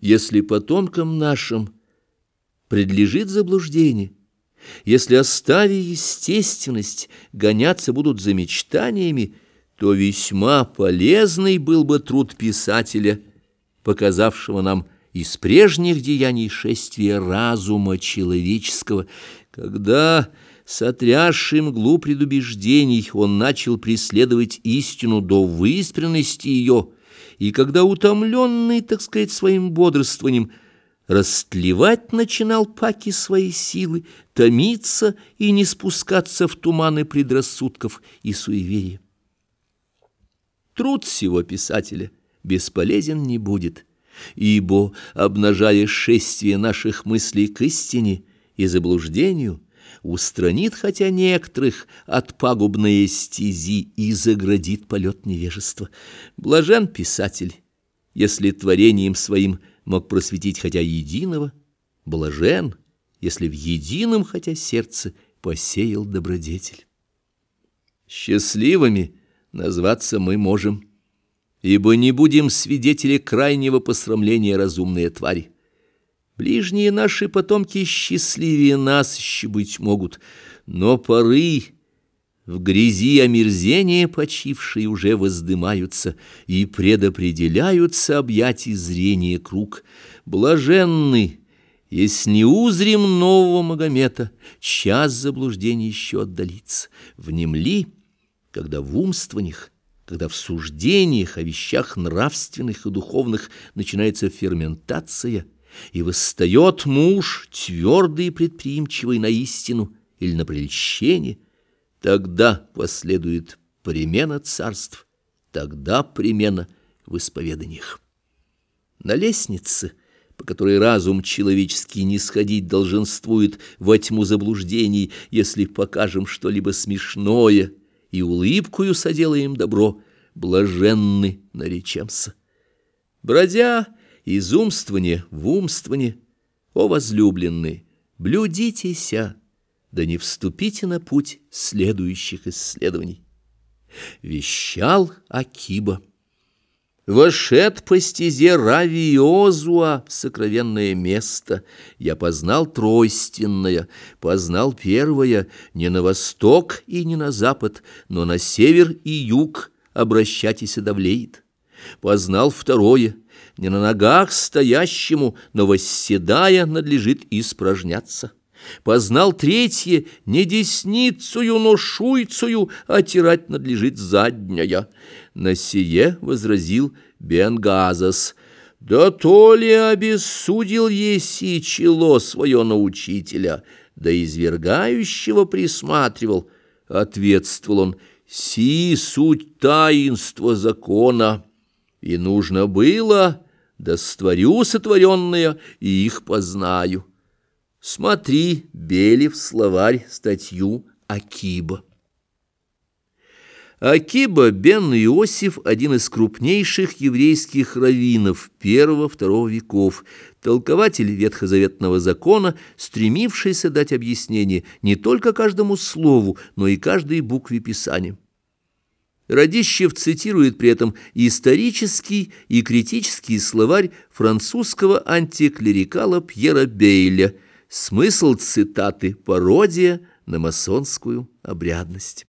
Если потомкам нашим предлежит заблуждение, если, оставив естественность, гоняться будут за мечтаниями, то весьма полезный был бы труд писателя, показавшего нам из прежних деяний шествия разума человеческого, когда, сотрясший мглу предубеждений, он начал преследовать истину до выспренности ее, и когда, утомленный, так сказать, своим бодрствованием, растлевать начинал паки своей силы, томиться и не спускаться в туманы предрассудков и суеверия. Труд всего писателя бесполезен не будет, ибо, обнажая шествие наших мыслей к истине и заблуждению, устранит хотя некоторых от пагубной стези и заградит полет невежества. Блажен писатель, если творением своим мог просветить хотя единого, блажен, если в едином хотя сердце посеял добродетель. Счастливыми назваться мы можем, ибо не будем свидетели крайнего посрамления разумные твари. Ближние наши потомки счастливее нас еще быть могут, но поры в грязи омерзения почившие уже воздымаются и предопределяются объятий зрения круг. Блаженны, если не узрим нового Магомета, час заблуждения еще отдалится. Внемли, когда в умствованиях, когда в суждениях о вещах нравственных и духовных начинается ферментация – и восстает муж, твердый и предприимчивый на истину или на прельщение, тогда последует примена царств, тогда примена в исповеданиях. На лестнице, по которой разум человеческий не сходить долженствует во тьму заблуждений, если покажем что-либо смешное и улыбкою соделаем добро, блаженны наречемся. Бродя, из умствования в умствование, о возлюбленные, блюдитеся, да не вступите на путь следующих исследований. Вещал Акиба. Вошед по стезе Равиозуа в сокровенное место. Я познал тройственное, познал первое, не на восток и не на запад, но на север и юг обращайтесь давлеет. Познал второе — не на ногах стоящему, но восседая надлежит испражняться. Познал третье, не десницую, но шуйцую, отирать надлежит задняя. На сие возразил Бенгазас. Да то ли обессудил еси чело свое на учителя, да извергающего присматривал. Ответствовал он, си суть таинства закона, и нужно было да створю сотворенное, и их познаю. Смотри, Белев, словарь, статью Акиба. Акиба бен Иосиф – один из крупнейших еврейских раввинов первого-второго веков, толкователь ветхозаветного закона, стремившийся дать объяснение не только каждому слову, но и каждой букве Писания. Радищев цитирует при этом исторический и критический словарь французского антиклерикала Пьера Бейля. Смысл цитаты – пародия на масонскую обрядность.